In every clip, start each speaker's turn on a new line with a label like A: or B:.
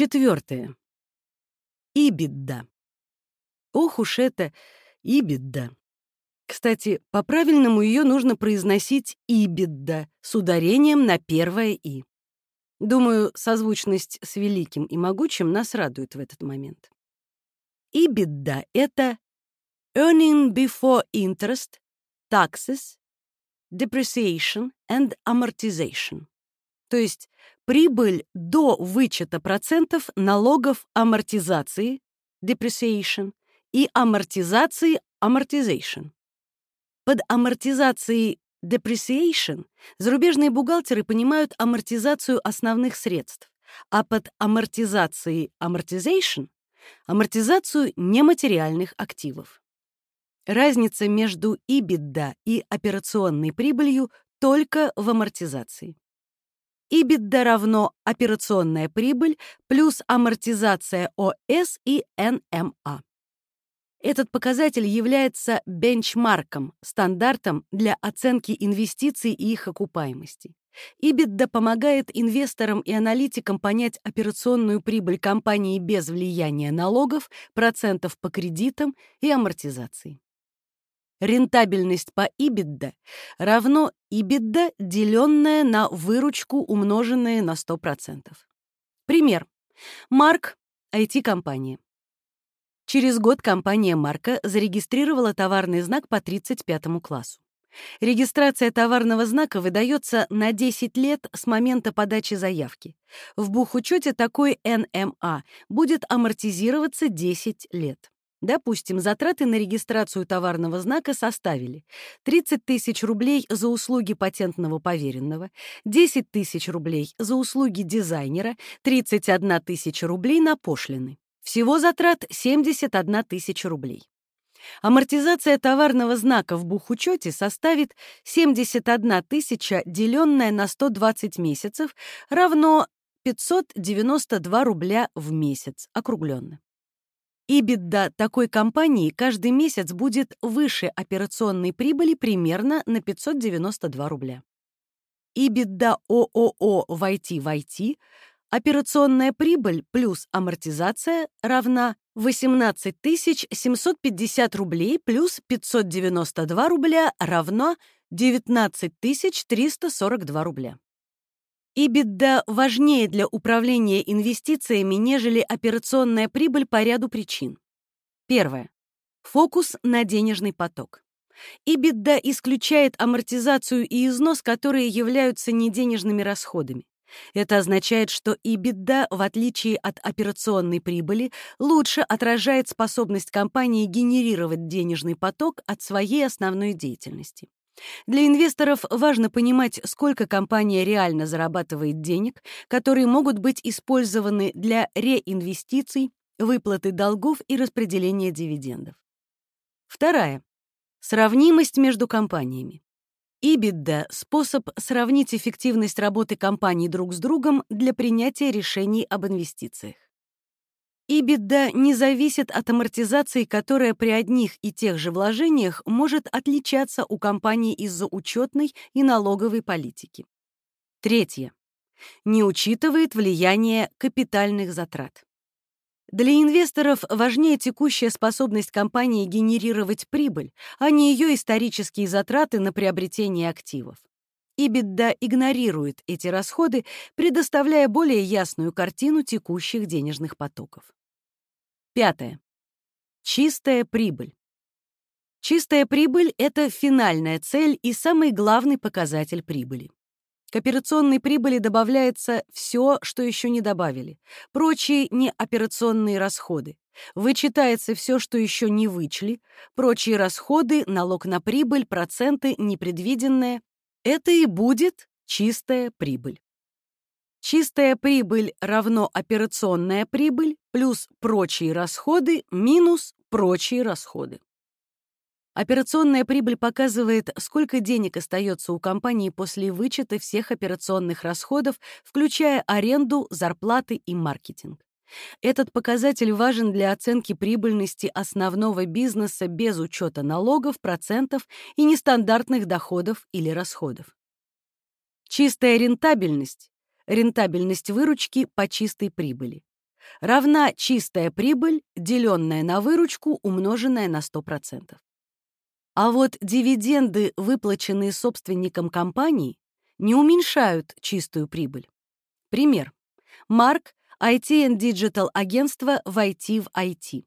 A: Четвертое. Ибидда. Ох уж это Ибидда. Кстати, по-правильному ее нужно произносить Ибидда с ударением на первое «и». Думаю, созвучность с великим и могучим нас радует в этот момент. Ибидда — это earning before interest, taxes, depreciation and amortization. То есть прибыль до вычета процентов налогов амортизации, depreciation, и амортизации, amortization. Под амортизацией Depreciation зарубежные бухгалтеры понимают амортизацию основных средств, а под амортизацией amortization — амортизацию нематериальных активов. Разница между EBITDA и операционной прибылью только в амортизации. EBITDA равно операционная прибыль плюс амортизация ОС и НМА. Этот показатель является бенчмарком, стандартом для оценки инвестиций и их окупаемости. EBITDA помогает инвесторам и аналитикам понять операционную прибыль компании без влияния налогов, процентов по кредитам и амортизации. Рентабельность по EBITDA равно EBITDA, деленное на выручку, умноженное на 100%. Пример. Марк — IT-компания. Через год компания «Марка» зарегистрировала товарный знак по 35 классу. Регистрация товарного знака выдается на 10 лет с момента подачи заявки. В бухучете такой НМА будет амортизироваться 10 лет. Допустим, затраты на регистрацию товарного знака составили 30 тысяч рублей за услуги патентного поверенного, 10 тысяч рублей за услуги дизайнера, 31 тысяча рублей на пошлины. Всего затрат 71 тысяча рублей. Амортизация товарного знака в бухучете составит 71 тысяча, деленная на 120 месяцев, равно 592 рубля в месяц, округленно. EBITDA такой компании каждый месяц будет выше операционной прибыли примерно на 592 рубля. EBITDA ООО в IT в IT Операционная прибыль плюс амортизация равна 18 750 рублей плюс 592 рубля равно 19 342 рубля. EBITDA важнее для управления инвестициями, нежели операционная прибыль по ряду причин. Первое. Фокус на денежный поток. EBITDA исключает амортизацию и износ, которые являются неденежными расходами. Это означает, что EBITDA, в отличие от операционной прибыли, лучше отражает способность компании генерировать денежный поток от своей основной деятельности. Для инвесторов важно понимать, сколько компания реально зарабатывает денег, которые могут быть использованы для реинвестиций, выплаты долгов и распределения дивидендов. Вторая. Сравнимость между компаниями. EBITDA — способ сравнить эффективность работы компаний друг с другом для принятия решений об инвестициях. EBITDA не зависит от амортизации, которая при одних и тех же вложениях может отличаться у компании из-за учетной и налоговой политики. Третье. Не учитывает влияние капитальных затрат. Для инвесторов важнее текущая способность компании генерировать прибыль, а не ее исторические затраты на приобретение активов. EBITDA игнорирует эти расходы, предоставляя более ясную картину текущих денежных потоков. Пятое. Чистая прибыль. Чистая прибыль — это финальная цель и самый главный показатель прибыли. К операционной прибыли добавляется все, что еще не добавили. Прочие неоперационные расходы. Вычитается все, что еще не вычли. Прочие расходы, налог на прибыль, проценты, непредвиденное. Это и будет чистая прибыль. Чистая прибыль равно операционная прибыль плюс прочие расходы минус прочие расходы. Операционная прибыль показывает, сколько денег остается у компании после вычета всех операционных расходов, включая аренду, зарплаты и маркетинг. Этот показатель важен для оценки прибыльности основного бизнеса без учета налогов, процентов и нестандартных доходов или расходов. Чистая рентабельность — рентабельность выручки по чистой прибыли. равна чистая прибыль, деленная на выручку, умноженная на 100%. А вот дивиденды, выплаченные собственникам компании, не уменьшают чистую прибыль. Пример. Марк, IT and Digital агентство в IT в IT.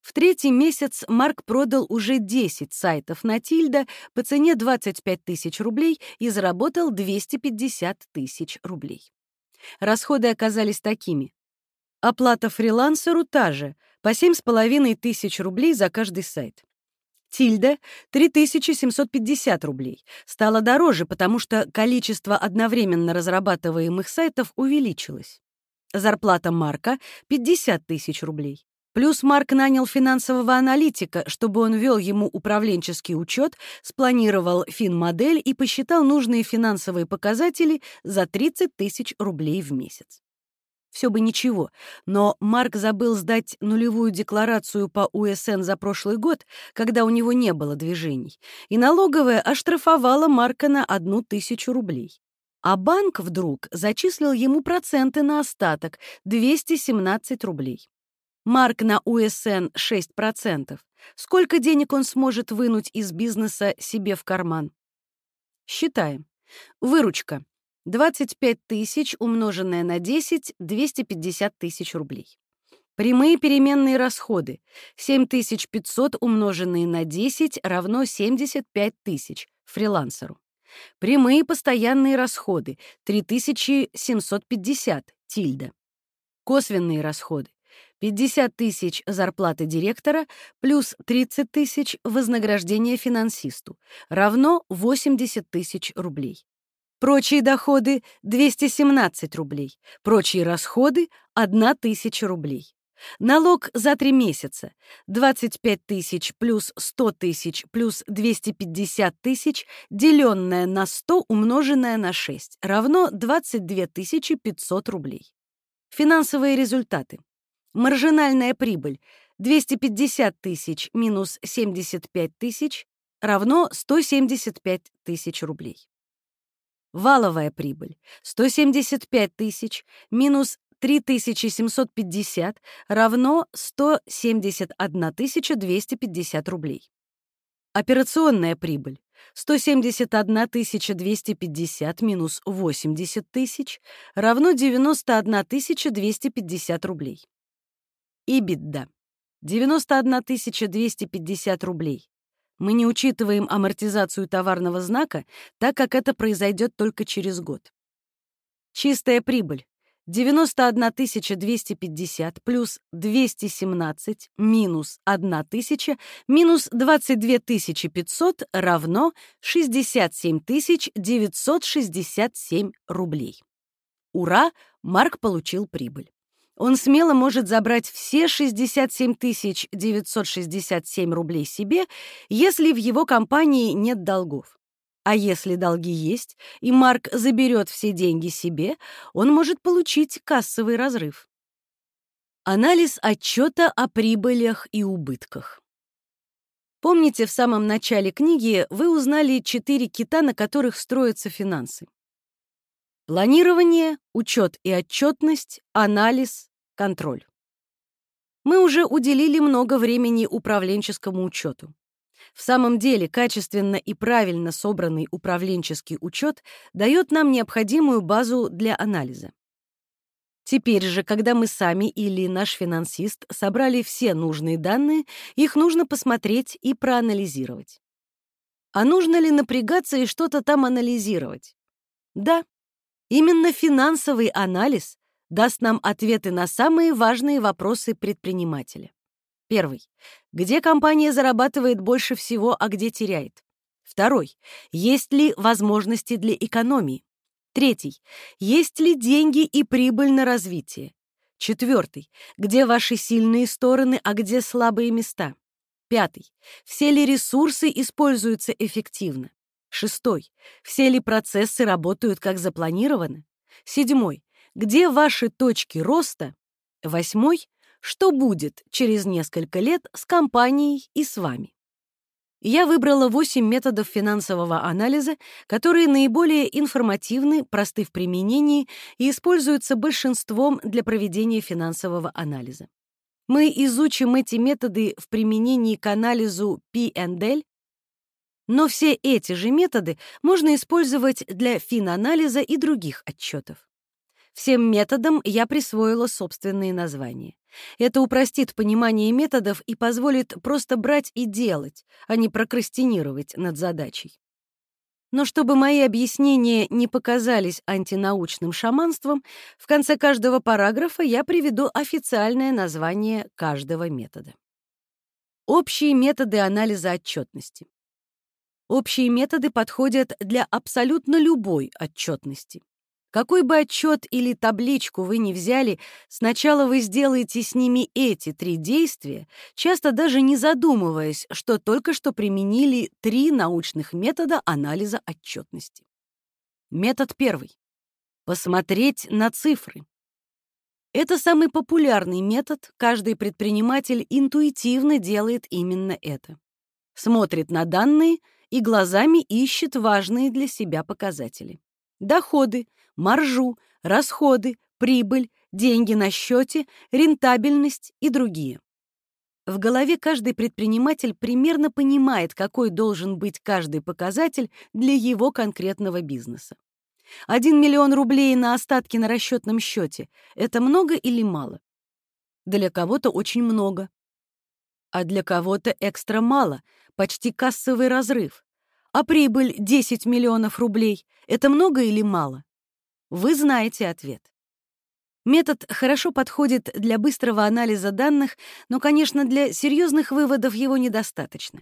A: В третий месяц Марк продал уже 10 сайтов на Тильда по цене 25 тысяч рублей и заработал 250 тысяч рублей. Расходы оказались такими. Оплата фрилансеру та же, по 7,5 тысяч рублей за каждый сайт. Тильда — 3750 рублей. Стало дороже, потому что количество одновременно разрабатываемых сайтов увеличилось. Зарплата Марка — 50 тысяч рублей. Плюс Марк нанял финансового аналитика, чтобы он вел ему управленческий учет, спланировал фин-модель и посчитал нужные финансовые показатели за 30 тысяч рублей в месяц. Все бы ничего, но Марк забыл сдать нулевую декларацию по УСН за прошлый год, когда у него не было движений, и налоговая оштрафовала Марка на одну тысячу рублей. А банк вдруг зачислил ему проценты на остаток — 217 рублей. Марк на УСН 6%. Сколько денег он сможет вынуть из бизнеса себе в карман? Считаем. Выручка. 25 тысяч умноженное на 10 — 250 тысяч рублей. Прямые переменные расходы. 7500 умноженные на 10 равно 75 тысяч фрилансеру. Прямые постоянные расходы. 3750 тильда. Косвенные расходы. 50 тысяч зарплаты директора плюс 30 тысяч вознаграждения финансисту равно 80 тысяч рублей. Прочие доходы — 217 рублей, прочие расходы — 1 тысяча рублей. Налог за три месяца — 25 тысяч плюс 100 тысяч плюс 250 тысяч, деленное на 100 умноженное на 6, равно 22 500 рублей. Финансовые результаты. Маржинальная прибыль 250 тысяч минус 75 тысяч равно 175 тысяч рублей. Валовая прибыль 175 тысяч минус 3750 равно 171 250 рублей. Операционная прибыль 171 250 минус 80 тысяч равно 91 250 рублей. EBITDA. 91 250 рублей. Мы не учитываем амортизацию товарного знака, так как это произойдет только через год. Чистая прибыль. 91 250 плюс 217 минус 1 тысяча минус 22 500 равно 67 967 рублей. Ура! Марк получил прибыль он смело может забрать все 67 967 рублей себе, если в его компании нет долгов. А если долги есть, и Марк заберет все деньги себе, он может получить кассовый разрыв. Анализ отчета о прибылях и убытках. Помните, в самом начале книги вы узнали четыре кита, на которых строятся финансы. Планирование, учет и отчетность, анализ, Контроль. Мы уже уделили много времени управленческому учету. В самом деле, качественно и правильно собранный управленческий учет дает нам необходимую базу для анализа. Теперь же, когда мы сами или наш финансист собрали все нужные данные, их нужно посмотреть и проанализировать. А нужно ли напрягаться и что-то там анализировать? Да, именно финансовый анализ даст нам ответы на самые важные вопросы предпринимателя. Первый. Где компания зарабатывает больше всего, а где теряет? Второй. Есть ли возможности для экономии? Третий. Есть ли деньги и прибыль на развитие? Четвертый. Где ваши сильные стороны, а где слабые места? Пятый. Все ли ресурсы используются эффективно? Шестой. Все ли процессы работают как запланировано? Седьмой где ваши точки роста? Восьмой, что будет через несколько лет с компанией и с вами? я выбрала 8 методов финансового анализа, которые наиболее информативны, просты в применении и используются большинством для проведения финансового анализа. Мы изучим эти методы в применении к анализу P&L, но все эти же методы можно использовать для финанализа и других отчетов. Всем методам я присвоила собственные названия. Это упростит понимание методов и позволит просто брать и делать, а не прокрастинировать над задачей. Но чтобы мои объяснения не показались антинаучным шаманством, в конце каждого параграфа я приведу официальное название каждого метода. Общие методы анализа отчетности. Общие методы подходят для абсолютно любой отчетности. Какой бы отчет или табличку вы ни взяли, сначала вы сделаете с ними эти три действия, часто даже не задумываясь, что только что применили три научных метода анализа отчетности. Метод первый. Посмотреть на цифры. Это самый популярный метод, каждый предприниматель интуитивно делает именно это. Смотрит на данные и глазами ищет важные для себя показатели. Доходы, маржу, расходы, прибыль, деньги на счете, рентабельность и другие. В голове каждый предприниматель примерно понимает, какой должен быть каждый показатель для его конкретного бизнеса. 1 миллион рублей на остатки на расчетном счете — это много или мало? Для кого-то очень много. А для кого-то экстра мало, почти кассовый разрыв. А прибыль 10 миллионов рублей — это много или мало? Вы знаете ответ. Метод хорошо подходит для быстрого анализа данных, но, конечно, для серьезных выводов его недостаточно.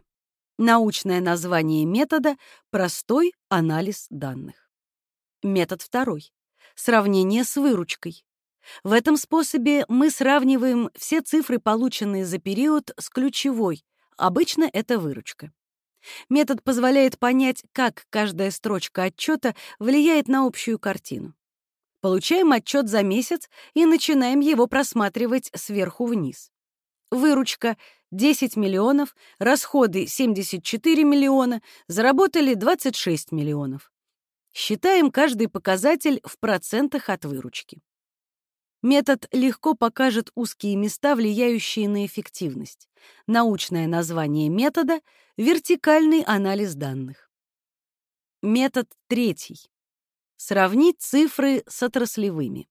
A: Научное название метода — простой анализ данных. Метод второй — сравнение с выручкой. В этом способе мы сравниваем все цифры, полученные за период, с ключевой. Обычно это выручка. Метод позволяет понять, как каждая строчка отчета влияет на общую картину. Получаем отчет за месяц и начинаем его просматривать сверху вниз. Выручка 10 миллионов, расходы 74 миллиона, заработали 26 миллионов. Считаем каждый показатель в процентах от выручки. Метод легко покажет узкие места, влияющие на эффективность. Научное название метода — вертикальный анализ данных. Метод третий. Сравнить цифры с отраслевыми.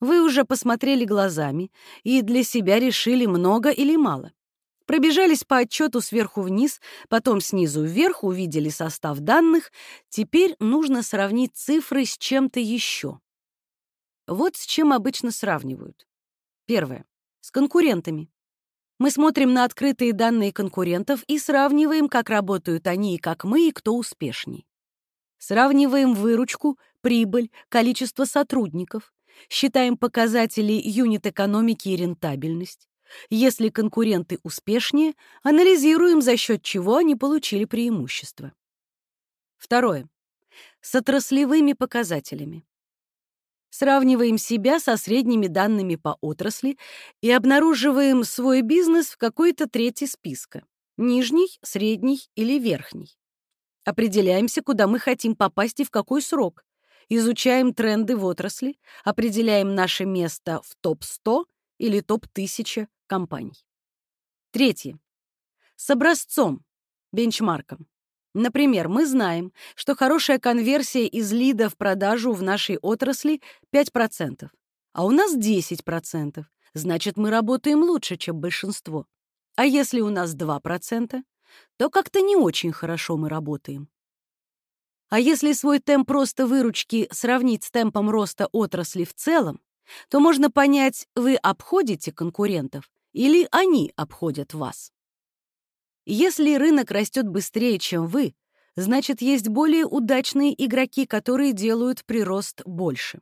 A: Вы уже посмотрели глазами и для себя решили, много или мало. Пробежались по отчету сверху вниз, потом снизу вверх, увидели состав данных. Теперь нужно сравнить цифры с чем-то еще. Вот с чем обычно сравнивают. Первое. С конкурентами. Мы смотрим на открытые данные конкурентов и сравниваем, как работают они и как мы, и кто успешней. Сравниваем выручку, прибыль, количество сотрудников. Считаем показатели юнит-экономики и рентабельность. Если конкуренты успешнее, анализируем, за счет чего они получили преимущество. Второе. С отраслевыми показателями. Сравниваем себя со средними данными по отрасли и обнаруживаем свой бизнес в какой-то третий списка. Нижний, средний или верхний. Определяемся, куда мы хотим попасть и в какой срок. Изучаем тренды в отрасли, определяем наше место в топ-100 или топ-1000 компаний. Третье. С образцом, бенчмарком. Например, мы знаем, что хорошая конверсия из лида в продажу в нашей отрасли 5%, а у нас 10%. Значит, мы работаем лучше, чем большинство. А если у нас 2%, то как-то не очень хорошо мы работаем. А если свой темп роста выручки сравнить с темпом роста отрасли в целом, то можно понять, вы обходите конкурентов или они обходят вас. Если рынок растет быстрее, чем вы, значит, есть более удачные игроки, которые делают прирост больше.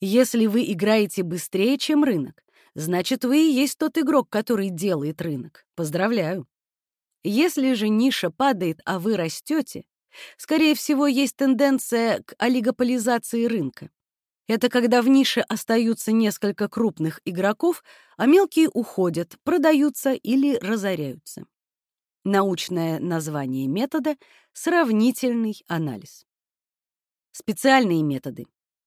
A: Если вы играете быстрее, чем рынок, значит, вы и есть тот игрок, который делает рынок. Поздравляю. Если же ниша падает, а вы растете, скорее всего, есть тенденция к олигополизации рынка. Это когда в нише остаются несколько крупных игроков, а мелкие уходят, продаются или разоряются. Научное название метода — сравнительный анализ. Специальные методы.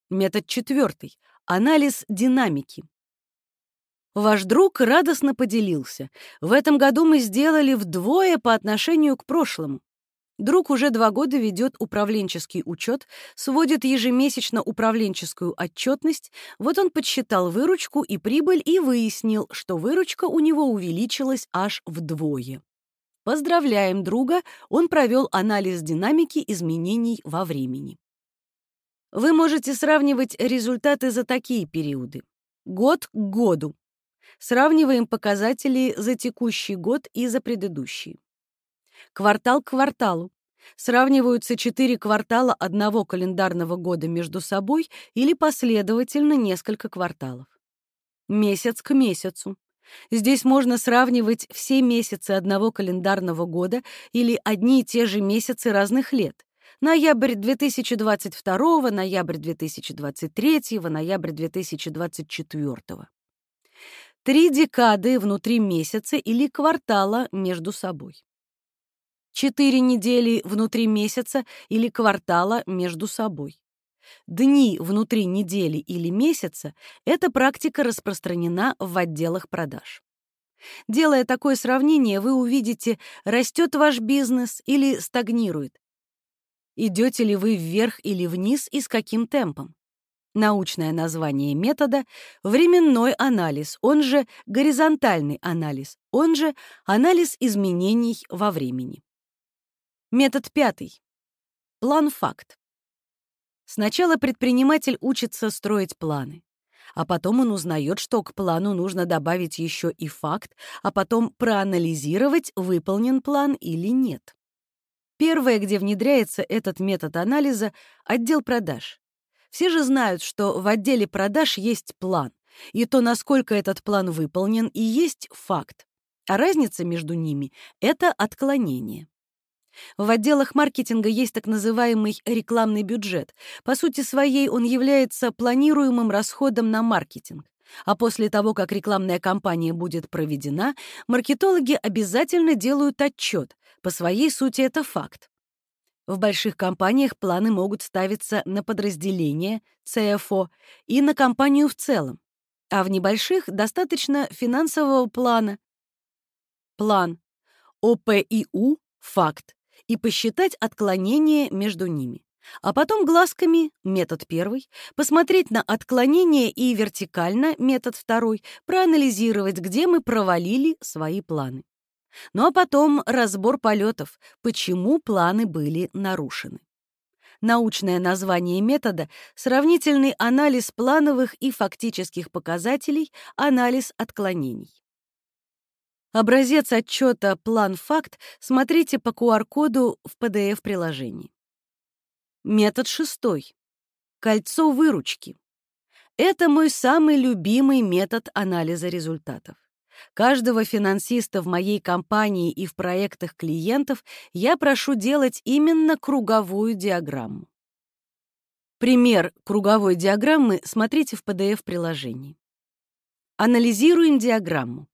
A: Метод четвертый — анализ динамики. Ваш друг радостно поделился. В этом году мы сделали вдвое по отношению к прошлому. Друг уже два года ведет управленческий учет, сводит ежемесячно управленческую отчетность. Вот он подсчитал выручку и прибыль и выяснил, что выручка у него увеличилась аж вдвое. Поздравляем друга, он провел анализ динамики изменений во времени. Вы можете сравнивать результаты за такие периоды. Год к году. Сравниваем показатели за текущий год и за предыдущий квартал к кварталу. Сравниваются четыре квартала одного календарного года между собой или последовательно несколько кварталов. Месяц к месяцу. Здесь можно сравнивать все месяцы одного календарного года или одни и те же месяцы разных лет. Ноябрь 2022, ноябрь 2023, ноябрь 2024. Три декады внутри месяца или квартала между собой четыре недели внутри месяца или квартала между собой. Дни внутри недели или месяца — эта практика распространена в отделах продаж. Делая такое сравнение, вы увидите, растет ваш бизнес или стагнирует. Идете ли вы вверх или вниз и с каким темпом. Научное название метода — временной анализ, он же горизонтальный анализ, он же анализ изменений во времени. Метод пятый. План-факт. Сначала предприниматель учится строить планы, а потом он узнает, что к плану нужно добавить еще и факт, а потом проанализировать, выполнен план или нет. Первое, где внедряется этот метод анализа — отдел продаж. Все же знают, что в отделе продаж есть план, и то, насколько этот план выполнен, и есть факт. А разница между ними — это отклонение. В отделах маркетинга есть так называемый рекламный бюджет. По сути своей он является планируемым расходом на маркетинг. А после того, как рекламная кампания будет проведена, маркетологи обязательно делают отчет. По своей сути это факт. В больших компаниях планы могут ставиться на подразделение, CFO, и на компанию в целом. А в небольших достаточно финансового плана. План. ОПИУ — факт и посчитать отклонение между ними. А потом глазками, метод первый, посмотреть на отклонение и вертикально, метод второй, проанализировать, где мы провалили свои планы. Ну а потом разбор полетов, почему планы были нарушены. Научное название метода — сравнительный анализ плановых и фактических показателей, анализ отклонений. Образец отчета «План-факт» смотрите по QR-коду в PDF-приложении. Метод шестой. Кольцо выручки. Это мой самый любимый метод анализа результатов. Каждого финансиста в моей компании и в проектах клиентов я прошу делать именно круговую диаграмму. Пример круговой диаграммы смотрите в PDF-приложении. Анализируем диаграмму.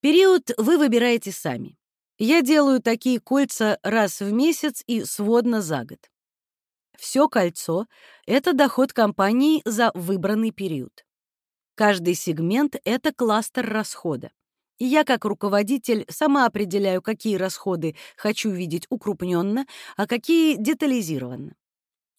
A: Период вы выбираете сами. Я делаю такие кольца раз в месяц и сводно за год. Все кольцо — это доход компании за выбранный период. Каждый сегмент — это кластер расхода. я, как руководитель, сама определяю, какие расходы хочу видеть укрупненно, а какие детализированно.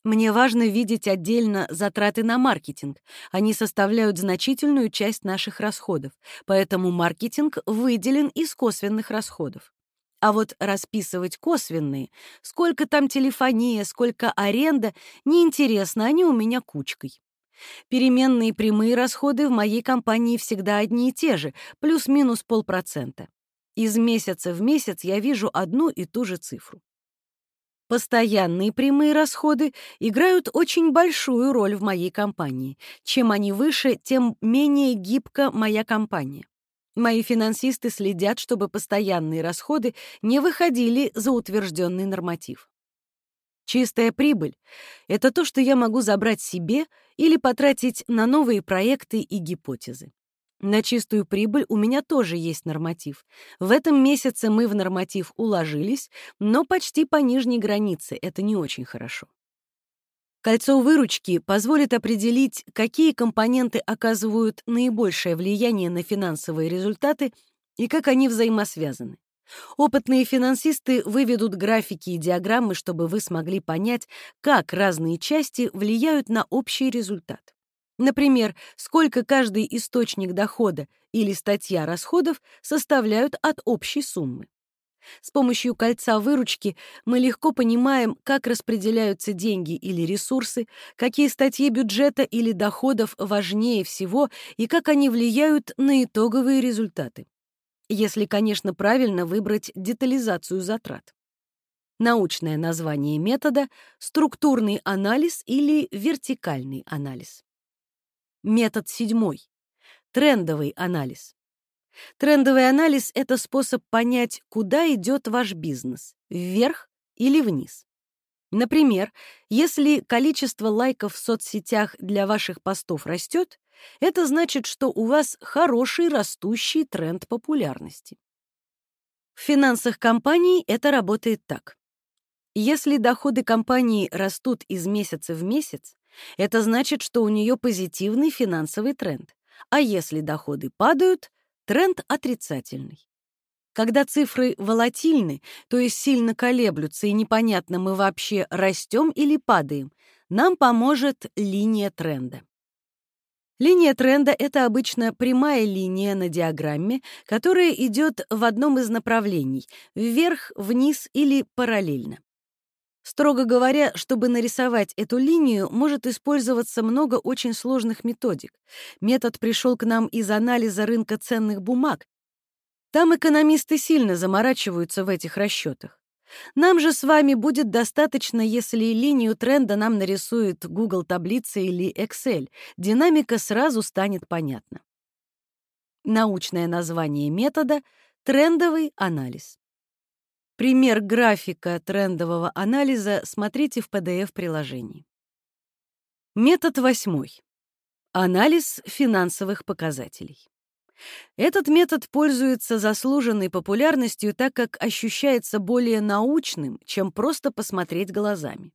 A: Мне важно видеть отдельно затраты на маркетинг. Они составляют значительную часть наших расходов, поэтому маркетинг выделен из косвенных расходов. А вот расписывать косвенные, сколько там телефония, сколько аренда, неинтересно, они у меня кучкой. Переменные прямые расходы в моей компании всегда одни и те же, плюс-минус полпроцента. Из месяца в месяц я вижу одну и ту же цифру. Постоянные прямые расходы играют очень большую роль в моей компании. Чем они выше, тем менее гибка моя компания. Мои финансисты следят, чтобы постоянные расходы не выходили за утвержденный норматив. Чистая прибыль — это то, что я могу забрать себе или потратить на новые проекты и гипотезы. На чистую прибыль у меня тоже есть норматив. В этом месяце мы в норматив уложились, но почти по нижней границе. Это не очень хорошо. Кольцо выручки позволит определить, какие компоненты оказывают наибольшее влияние на финансовые результаты и как они взаимосвязаны. Опытные финансисты выведут графики и диаграммы, чтобы вы смогли понять, как разные части влияют на общий результат. Например, сколько каждый источник дохода или статья расходов составляют от общей суммы. С помощью кольца выручки мы легко понимаем, как распределяются деньги или ресурсы, какие статьи бюджета или доходов важнее всего и как они влияют на итоговые результаты. Если, конечно, правильно выбрать детализацию затрат. Научное название метода — структурный анализ или вертикальный анализ. Метод седьмой. Трендовый анализ. Трендовый анализ — это способ понять, куда идет ваш бизнес — вверх или вниз. Например, если количество лайков в соцсетях для ваших постов растет, это значит, что у вас хороший растущий тренд популярности. В финансах компании это работает так. Если доходы компании растут из месяца в месяц, это значит, что у нее позитивный финансовый тренд. А если доходы падают, тренд отрицательный. Когда цифры волатильны, то есть сильно колеблются и непонятно, мы вообще растем или падаем, нам поможет линия тренда. Линия тренда — это обычно прямая линия на диаграмме, которая идет в одном из направлений — вверх, вниз или параллельно. Строго говоря, чтобы нарисовать эту линию, может использоваться много очень сложных методик. Метод пришел к нам из анализа рынка ценных бумаг. Там экономисты сильно заморачиваются в этих расчетах. Нам же с вами будет достаточно, если линию тренда нам нарисует Google таблица или Excel. Динамика сразу станет понятна. Научное название метода — трендовый анализ. Пример графика трендового анализа смотрите в PDF-приложении. Метод восьмой. Анализ финансовых показателей. Этот метод пользуется заслуженной популярностью, так как ощущается более научным, чем просто посмотреть глазами.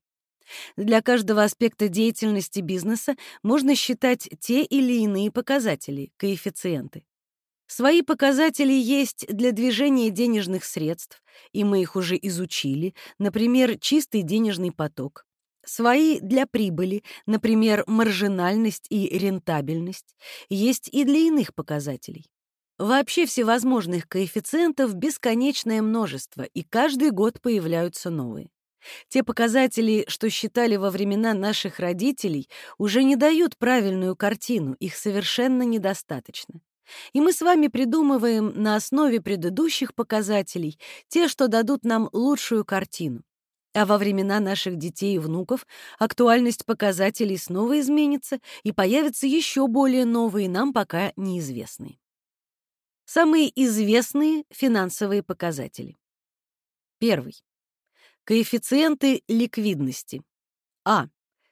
A: Для каждого аспекта деятельности бизнеса можно считать те или иные показатели, коэффициенты. Свои показатели есть для движения денежных средств, и мы их уже изучили, например, чистый денежный поток. Свои для прибыли, например, маржинальность и рентабельность, есть и для иных показателей. Вообще всевозможных коэффициентов бесконечное множество, и каждый год появляются новые. Те показатели, что считали во времена наших родителей, уже не дают правильную картину, их совершенно недостаточно. И мы с вами придумываем на основе предыдущих показателей те, что дадут нам лучшую картину. А во времена наших детей и внуков актуальность показателей снова изменится, и появятся еще более новые, нам пока неизвестные. Самые известные финансовые показатели. Первый. Коэффициенты ликвидности. А.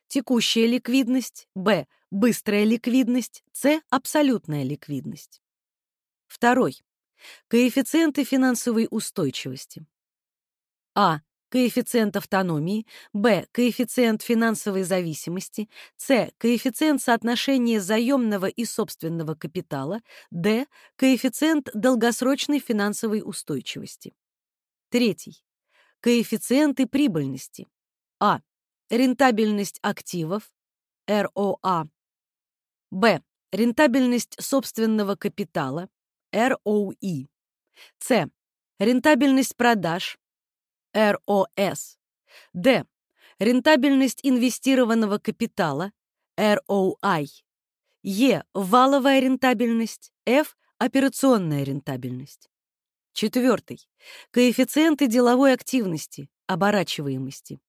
A: Текущая ликвидность. Б быстрая ликвидность, С – абсолютная ликвидность. Второй. Коэффициенты финансовой устойчивости. А. Коэффициент автономии, Б. Коэффициент финансовой зависимости, С. Коэффициент соотношения заемного и собственного капитала, Д. Коэффициент долгосрочной финансовой устойчивости. Третий. Коэффициенты прибыльности. А. Рентабельность активов, РОА, Б. Рентабельность собственного капитала, ROE. С. Рентабельность продаж, ROS. Д. Рентабельность инвестированного капитала, ROI. Е. Валовая рентабельность, F. Операционная рентабельность. Четвертый. Коэффициенты деловой активности, оборачиваемости.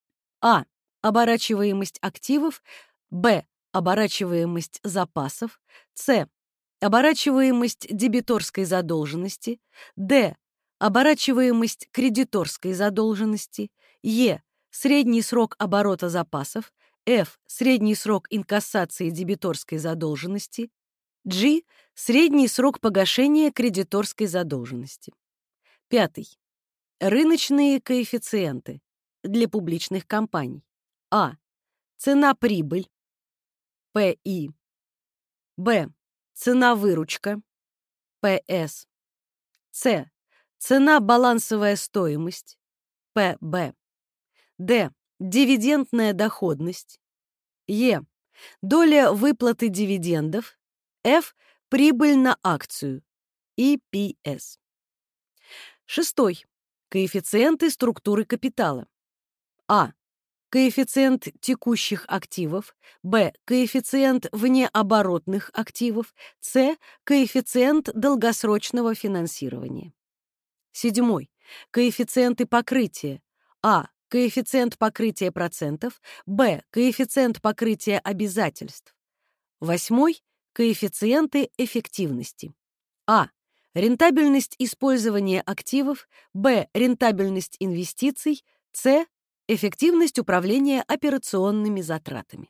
A: А. Оборачиваемость активов, Б оборачиваемость запасов, С. Оборачиваемость дебиторской задолженности, Д. Оборачиваемость кредиторской задолженности, Е. Средний срок оборота запасов, F. Средний срок инкассации дебиторской задолженности, G — средний срок погашения кредиторской задолженности. Пятый. Рыночные коэффициенты для публичных компаний. А. Цена-прибыль. ПИ. Б. Цена-выручка. ПС. С. Цена-балансовая стоимость. ПБ. Д. Дивидендная доходность. Е. Доля выплаты дивидендов. F. Прибыль на акцию. EPS. Шестой. Коэффициенты структуры капитала. А. Коэффициент текущих активов. Б. Коэффициент внеоборотных активов. С. Коэффициент долгосрочного финансирования. Седьмой. Коэффициенты покрытия. А. Коэффициент покрытия процентов. Б. Коэффициент покрытия обязательств. Восьмой. Коэффициенты эффективности. А. Рентабельность использования активов. Б. Рентабельность инвестиций. С. Эффективность управления операционными затратами.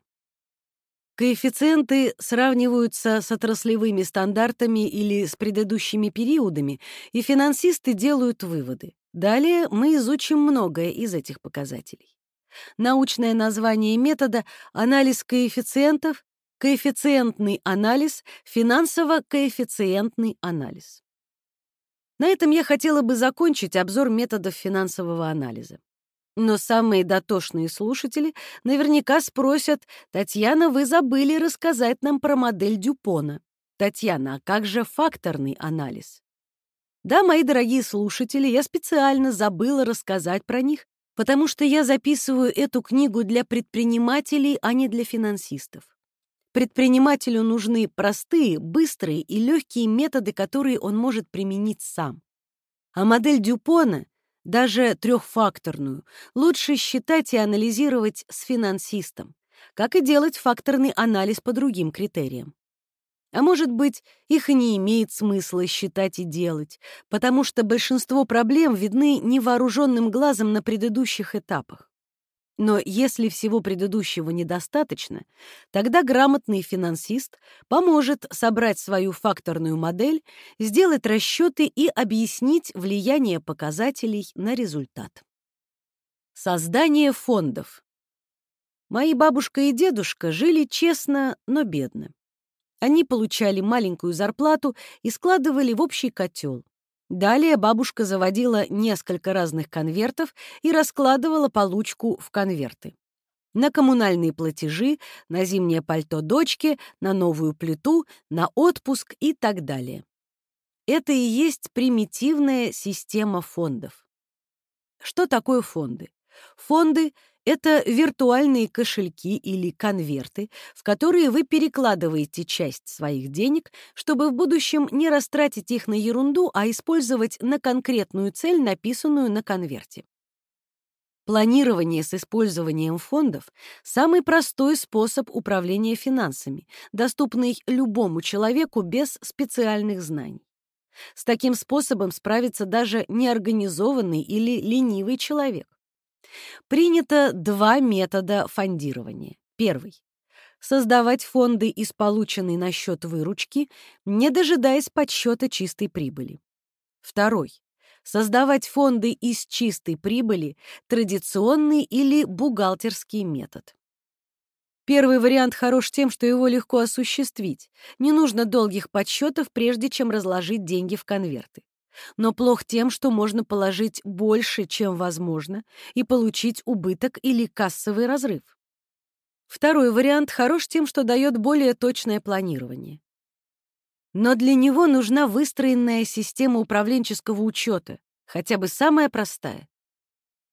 A: Коэффициенты сравниваются с отраслевыми стандартами или с предыдущими периодами, и финансисты делают выводы. Далее мы изучим многое из этих показателей. Научное название метода — анализ коэффициентов, коэффициентный анализ, финансово-коэффициентный анализ. На этом я хотела бы закончить обзор методов финансового анализа. Но самые дотошные слушатели наверняка спросят, «Татьяна, вы забыли рассказать нам про модель Дюпона». Татьяна, а как же факторный анализ? Да, мои дорогие слушатели, я специально забыла рассказать про них, потому что я записываю эту книгу для предпринимателей, а не для финансистов. Предпринимателю нужны простые, быстрые и легкие методы, которые он может применить сам. А модель Дюпона даже трехфакторную, лучше считать и анализировать с финансистом, как и делать факторный анализ по другим критериям. А может быть, их и не имеет смысла считать и делать, потому что большинство проблем видны невооруженным глазом на предыдущих этапах. Но если всего предыдущего недостаточно, тогда грамотный финансист поможет собрать свою факторную модель, сделать расчеты и объяснить влияние показателей на результат. Создание фондов. Мои бабушка и дедушка жили честно, но бедно. Они получали маленькую зарплату и складывали в общий котел. Далее бабушка заводила несколько разных конвертов и раскладывала получку в конверты. На коммунальные платежи, на зимнее пальто дочки, на новую плиту, на отпуск и так далее. Это и есть примитивная система фондов. Что такое фонды? Фонды это виртуальные кошельки или конверты, в которые вы перекладываете часть своих денег, чтобы в будущем не растратить их на ерунду, а использовать на конкретную цель, написанную на конверте. Планирование с использованием фондов — самый простой способ управления финансами, доступный любому человеку без специальных знаний. С таким способом справится даже неорганизованный или ленивый человек. Принято два метода фондирования. Первый — создавать фонды из полученной на счет выручки, не дожидаясь подсчета чистой прибыли. Второй — создавать фонды из чистой прибыли, традиционный или бухгалтерский метод. Первый вариант хорош тем, что его легко осуществить. Не нужно долгих подсчетов, прежде чем разложить деньги в конверты но плох тем, что можно положить больше, чем возможно, и получить убыток или кассовый разрыв. Второй вариант хорош тем, что дает более точное планирование. Но для него нужна выстроенная система управленческого учета, хотя бы самая простая.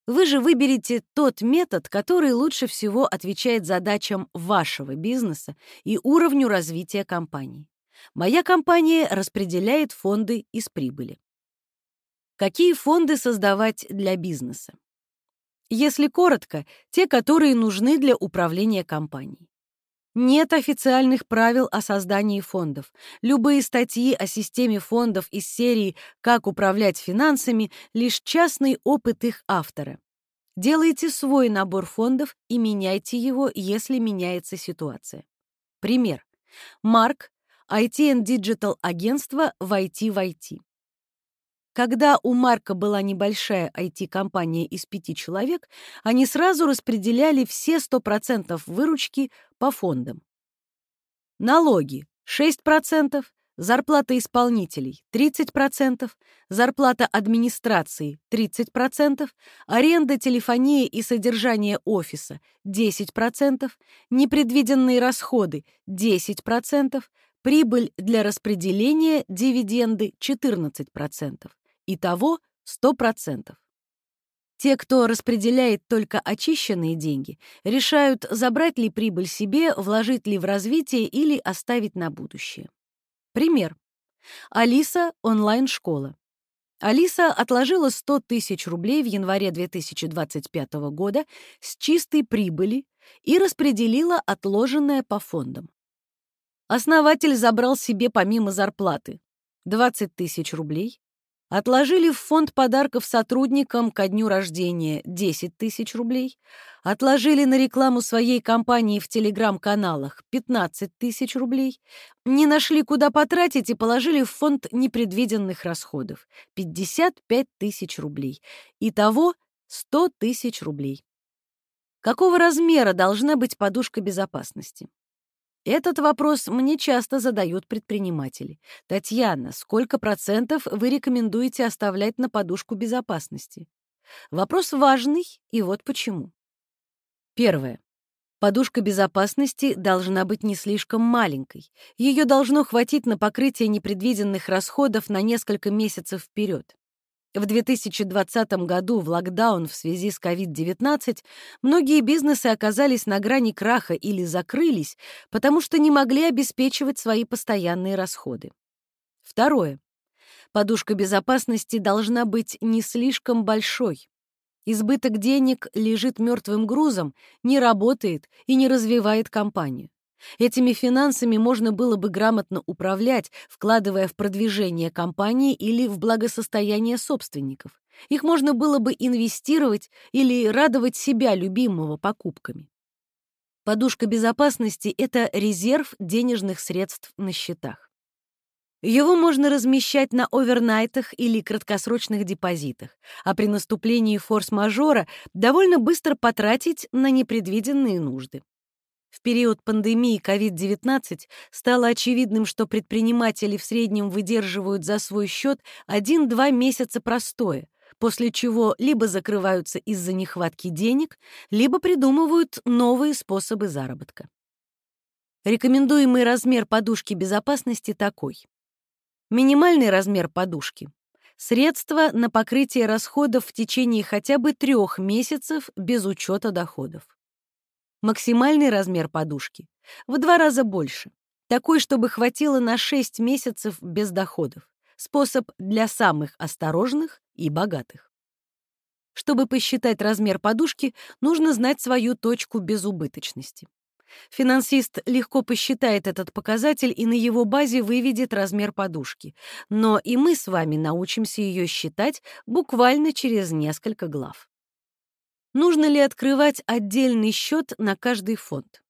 A: Вы же выберете тот метод, который лучше всего отвечает задачам вашего бизнеса и уровню развития компании. Моя компания распределяет фонды из прибыли. Какие фонды создавать для бизнеса? Если коротко, те, которые нужны для управления компанией. Нет официальных правил о создании фондов. Любые статьи о системе фондов из серии «Как управлять финансами» — лишь частный опыт их автора. Делайте свой набор фондов и меняйте его, если меняется ситуация. Пример. Марк IT and Digital агентство в IT в IT. Когда у Марка была небольшая IT-компания из пяти человек, они сразу распределяли все 100% выручки по фондам. Налоги 6%, зарплата исполнителей 30%, зарплата администрации 30%, аренда, телефония и содержание офиса 10%, непредвиденные расходы 10%, прибыль для распределения дивиденды 14%. Итого 100%. Те, кто распределяет только очищенные деньги, решают, забрать ли прибыль себе, вложить ли в развитие или оставить на будущее. Пример. Алиса онлайн-школа. Алиса отложила 100 тысяч рублей в январе 2025 года с чистой прибыли и распределила отложенное по фондам. Основатель забрал себе помимо зарплаты 20 тысяч рублей, Отложили в фонд подарков сотрудникам ко дню рождения 10 тысяч рублей. Отложили на рекламу своей компании в телеграм-каналах 15 тысяч рублей. Не нашли, куда потратить, и положили в фонд непредвиденных расходов 55 тысяч рублей. Итого 100 тысяч рублей. Какого размера должна быть подушка безопасности? Этот вопрос мне часто задают предприниматели. Татьяна, сколько процентов вы рекомендуете оставлять на подушку безопасности? Вопрос важный, и вот почему. Первое. Подушка безопасности должна быть не слишком маленькой. Ее должно хватить на покрытие непредвиденных расходов на несколько месяцев вперед. В 2020 году в локдаун в связи с COVID-19 многие бизнесы оказались на грани краха или закрылись, потому что не могли обеспечивать свои постоянные расходы. Второе. Подушка безопасности должна быть не слишком большой. Избыток денег лежит мертвым грузом, не работает и не развивает компанию. Этими финансами можно было бы грамотно управлять, вкладывая в продвижение компании или в благосостояние собственников. Их можно было бы инвестировать или радовать себя любимого покупками. Подушка безопасности — это резерв денежных средств на счетах. Его можно размещать на овернайтах или краткосрочных депозитах, а при наступлении форс-мажора довольно быстро потратить на непредвиденные нужды. В период пандемии COVID-19 стало очевидным, что предприниматели в среднем выдерживают за свой счет 1-2 месяца простоя, после чего либо закрываются из-за нехватки денег, либо придумывают новые способы заработка. Рекомендуемый размер подушки безопасности такой. Минимальный размер подушки — средства на покрытие расходов в течение хотя бы трех месяцев без учета доходов. Максимальный размер подушки в два раза больше, такой, чтобы хватило на 6 месяцев без доходов. Способ для самых осторожных и богатых. Чтобы посчитать размер подушки, нужно знать свою точку безубыточности. Финансист легко посчитает этот показатель и на его базе выведет размер подушки. Но и мы с вами научимся ее считать буквально через несколько глав. Нужно ли открывать отдельный счет на каждый фонд?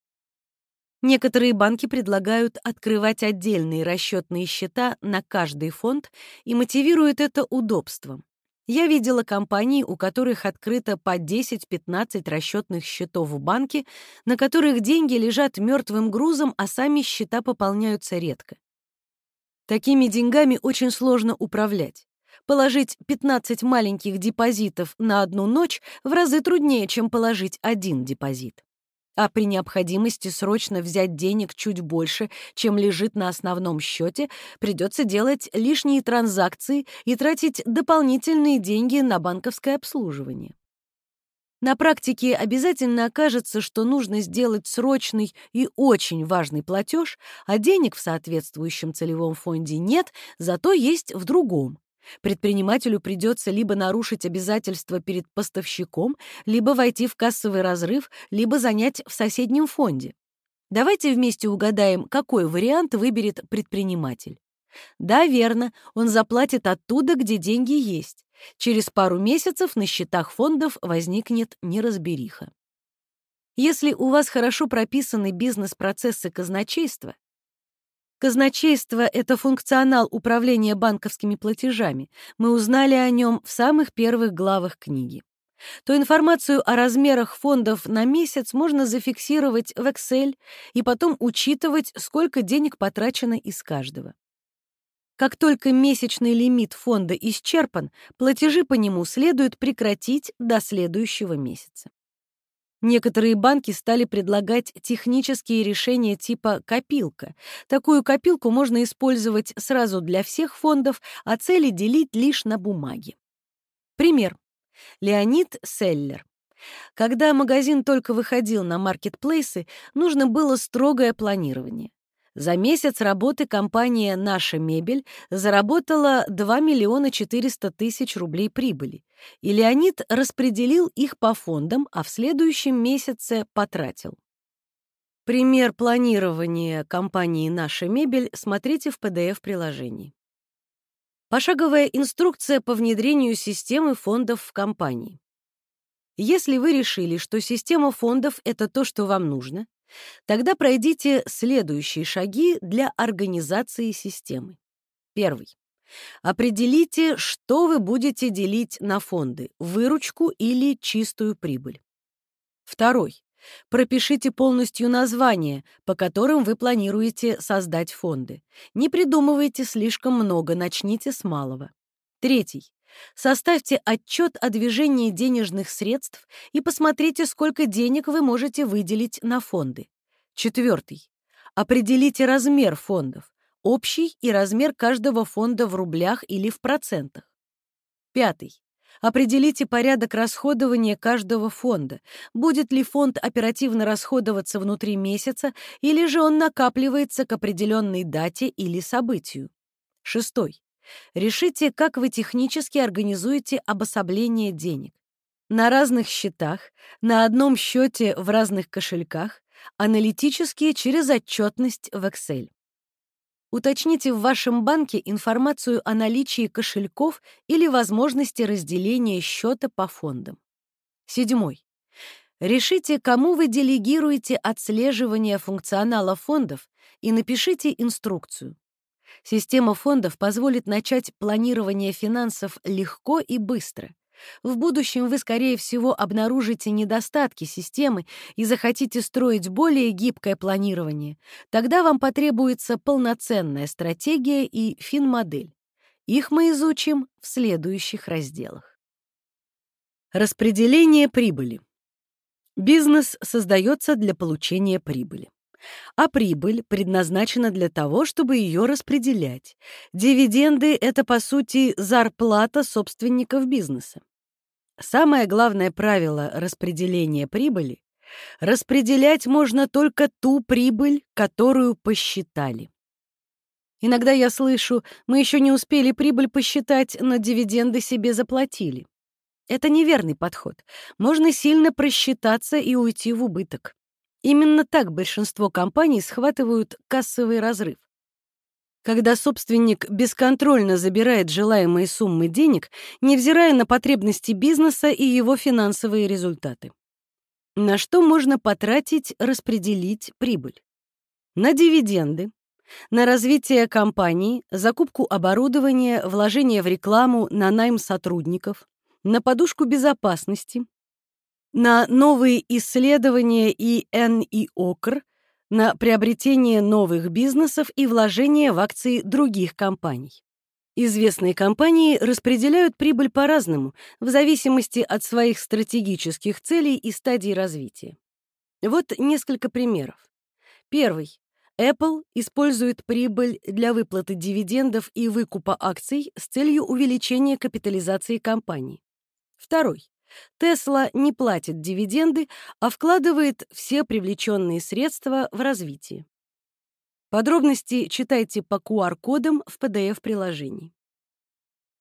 A: Некоторые банки предлагают открывать отдельные расчетные счета на каждый фонд и мотивируют это удобством. Я видела компании, у которых открыто по 10-15 расчетных счетов в банке, на которых деньги лежат мертвым грузом, а сами счета пополняются редко. Такими деньгами очень сложно управлять. Положить 15 маленьких депозитов на одну ночь в разы труднее, чем положить один депозит. А при необходимости срочно взять денег чуть больше, чем лежит на основном счете, придется делать лишние транзакции и тратить дополнительные деньги на банковское обслуживание. На практике обязательно окажется, что нужно сделать срочный и очень важный платеж, а денег в соответствующем целевом фонде нет, зато есть в другом. Предпринимателю придется либо нарушить обязательства перед поставщиком, либо войти в кассовый разрыв, либо занять в соседнем фонде. Давайте вместе угадаем, какой вариант выберет предприниматель. Да, верно, он заплатит оттуда, где деньги есть. Через пару месяцев на счетах фондов возникнет неразбериха. Если у вас хорошо прописаны бизнес-процессы казначейства, Казначейство — это функционал управления банковскими платежами. Мы узнали о нем в самых первых главах книги. То информацию о размерах фондов на месяц можно зафиксировать в Excel и потом учитывать, сколько денег потрачено из каждого. Как только месячный лимит фонда исчерпан, платежи по нему следует прекратить до следующего месяца. Некоторые банки стали предлагать технические решения типа «копилка». Такую копилку можно использовать сразу для всех фондов, а цели делить лишь на бумаге. Пример. Леонид Селлер. Когда магазин только выходил на маркетплейсы, нужно было строгое планирование. За месяц работы компания «Наша мебель» заработала 2 миллиона 400 тысяч рублей прибыли, и Леонид распределил их по фондам, а в следующем месяце потратил. Пример планирования компании «Наша мебель» смотрите в PDF-приложении. Пошаговая инструкция по внедрению системы фондов в компании. Если вы решили, что система фондов — это то, что вам нужно, тогда пройдите следующие шаги для организации системы. Первый. Определите, что вы будете делить на фонды — выручку или чистую прибыль. Второй. Пропишите полностью названия, по которым вы планируете создать фонды. Не придумывайте слишком много, начните с малого. Третий. Составьте отчет о движении денежных средств и посмотрите, сколько денег вы можете выделить на фонды. Четвертый. Определите размер фондов, общий и размер каждого фонда в рублях или в процентах. Пятый. Определите порядок расходования каждого фонда. Будет ли фонд оперативно расходоваться внутри месяца, или же он накапливается к определенной дате или событию. Шестой. Решите, как вы технически организуете обособление денег. На разных счетах, на одном счете в разных кошельках, аналитически через отчетность в Excel. Уточните в вашем банке информацию о наличии кошельков или возможности разделения счета по фондам. Седьмой. Решите, кому вы делегируете отслеживание функционала фондов и напишите инструкцию. Система фондов позволит начать планирование финансов легко и быстро. В будущем вы, скорее всего, обнаружите недостатки системы и захотите строить более гибкое планирование. Тогда вам потребуется полноценная стратегия и финмодель. Их мы изучим в следующих разделах. Распределение прибыли. Бизнес создается для получения прибыли. А прибыль предназначена для того, чтобы ее распределять. Дивиденды — это, по сути, зарплата собственников бизнеса. Самое главное правило распределения прибыли — распределять можно только ту прибыль, которую посчитали. Иногда я слышу, мы еще не успели прибыль посчитать, но дивиденды себе заплатили. Это неверный подход. Можно сильно просчитаться и уйти в убыток. Именно так большинство компаний схватывают кассовый разрыв. Когда собственник бесконтрольно забирает желаемые суммы денег, невзирая на потребности бизнеса и его финансовые результаты. На что можно потратить, распределить прибыль? На дивиденды, на развитие компании, закупку оборудования, вложение в рекламу, на найм сотрудников, на подушку безопасности, на новые исследования и НИОКР, на приобретение новых бизнесов и вложение в акции других компаний. Известные компании распределяют прибыль по-разному, в зависимости от своих стратегических целей и стадий развития. Вот несколько примеров. Первый. Apple использует прибыль для выплаты дивидендов и выкупа акций с целью увеличения капитализации компании. Второй. Тесла не платит дивиденды, а вкладывает все привлеченные средства в развитие. Подробности читайте по QR-кодам в PDF-приложении.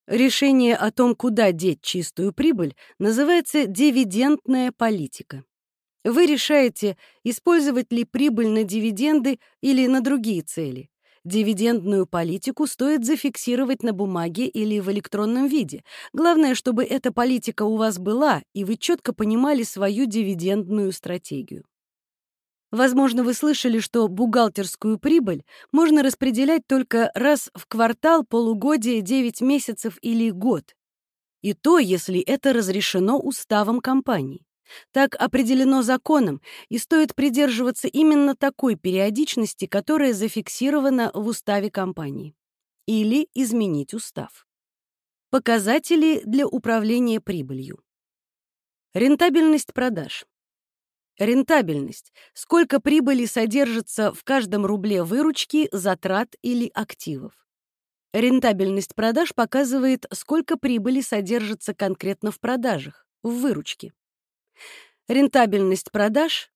A: Решение о том, куда деть чистую прибыль, называется дивидендная политика. Вы решаете, использовать ли прибыль на дивиденды или на другие цели. Дивидендную политику стоит зафиксировать на бумаге или в электронном виде. Главное, чтобы эта политика у вас была, и вы четко понимали свою дивидендную стратегию. Возможно, вы слышали, что бухгалтерскую прибыль можно распределять только раз в квартал, полугодие, 9 месяцев или год. И то, если это разрешено уставом компании. Так определено законом, и стоит придерживаться именно такой периодичности, которая зафиксирована в уставе компании. Или изменить устав. Показатели для управления прибылью. Рентабельность продаж. Рентабельность. Сколько прибыли содержится в каждом рубле выручки, затрат или активов. Рентабельность продаж показывает, сколько прибыли содержится конкретно в продажах, в выручке. Рентабельность продаж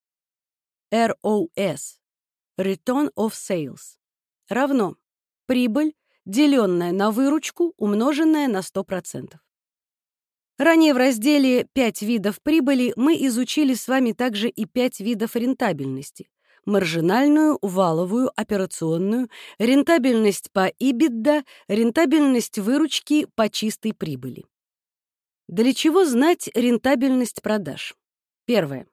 A: ROS Return of Sales равно прибыль, деленная на выручку, умноженная на 100%. Ранее в разделе «Пять видов прибыли» мы изучили с вами также и пять видов рентабельности. Маржинальную, валовую, операционную, рентабельность по EBITDA, рентабельность выручки по чистой прибыли. Для чего знать рентабельность продаж? Первое.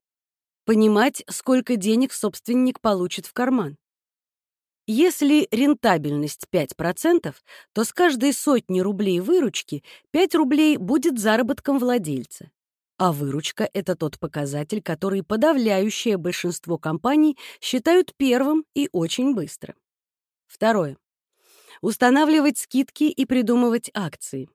A: Понимать, сколько денег собственник получит в карман. Если рентабельность 5%, то с каждой сотни рублей выручки 5 рублей будет заработком владельца. А выручка — это тот показатель, который подавляющее большинство компаний считают первым и очень быстро. Второе. Устанавливать скидки и придумывать акции.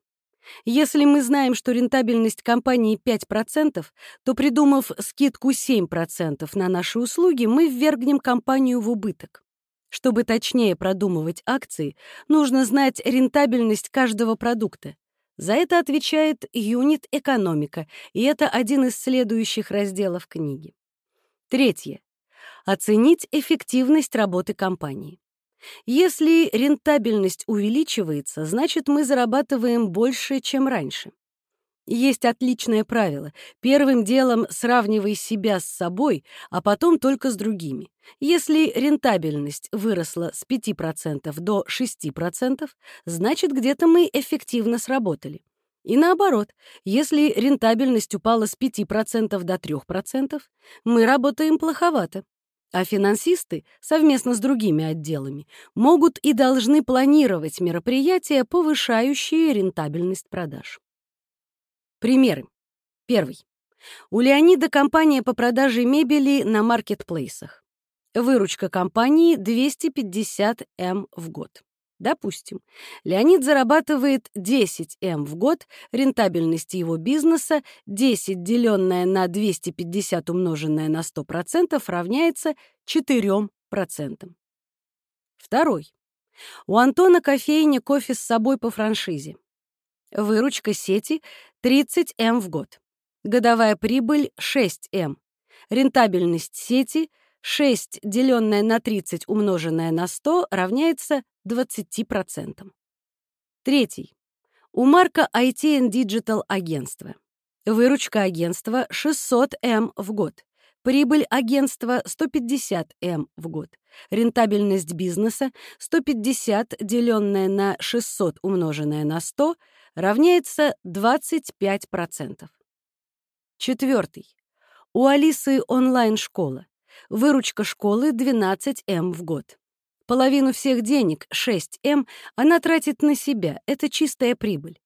A: Если мы знаем, что рентабельность компании 5%, то, придумав скидку 7% на наши услуги, мы ввергнем компанию в убыток. Чтобы точнее продумывать акции, нужно знать рентабельность каждого продукта. За это отвечает юнит-экономика, и это один из следующих разделов книги. Третье. Оценить эффективность работы компании. Если рентабельность увеличивается, значит мы зарабатываем больше, чем раньше. Есть отличное правило. Первым делом сравнивай себя с собой, а потом только с другими. Если рентабельность выросла с 5% до 6%, значит, где-то мы эффективно сработали. И наоборот, если рентабельность упала с 5% до 3%, мы работаем плоховато. А финансисты совместно с другими отделами могут и должны планировать мероприятия, повышающие рентабельность продаж. Примеры. Первый. У Леонида компания по продаже мебели на маркетплейсах. Выручка компании 250 М в год. Допустим, Леонид зарабатывает 10 М в год, рентабельность его бизнеса 10 деленное на 250 умноженное на 100% равняется 4%. Второй. У Антона кофейня кофе с собой по франшизе. Выручка сети 30 М в год. Годовая прибыль 6 М. Рентабельность сети 6, деленное на 30, умноженное на 100, равняется 20%. Третий. У Марка IT Digital агентства. Выручка агентства 600 М в год. Прибыль агентства 150 М в год. Рентабельность бизнеса 150, деленное на 600, умноженное на 100, равняется 25%. Четвертый. У Алисы онлайн-школа. Выручка школы 12 М в год. Половину всех денег, 6 М, она тратит на себя. Это чистая прибыль.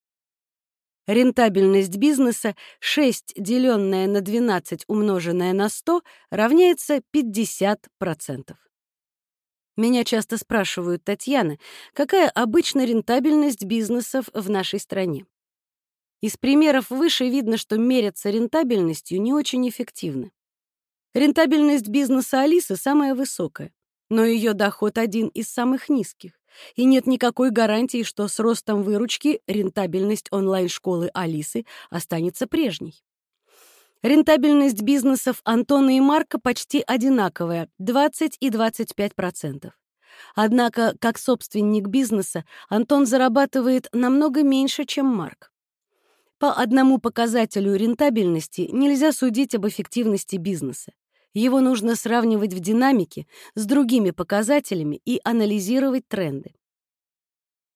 A: Рентабельность бизнеса 6, деленное на 12, умноженное на 100, равняется 50%. Меня часто спрашивают, Татьяна, какая обычно рентабельность бизнесов в нашей стране? Из примеров выше видно, что меряться рентабельностью не очень эффективно. Рентабельность бизнеса Алисы самая высокая, но ее доход один из самых низких, и нет никакой гарантии, что с ростом выручки рентабельность онлайн-школы Алисы останется прежней. Рентабельность бизнесов Антона и Марка почти одинаковая — 20 и 25%. Однако, как собственник бизнеса, Антон зарабатывает намного меньше, чем Марк. По одному показателю рентабельности нельзя судить об эффективности бизнеса. Его нужно сравнивать в динамике с другими показателями и анализировать тренды.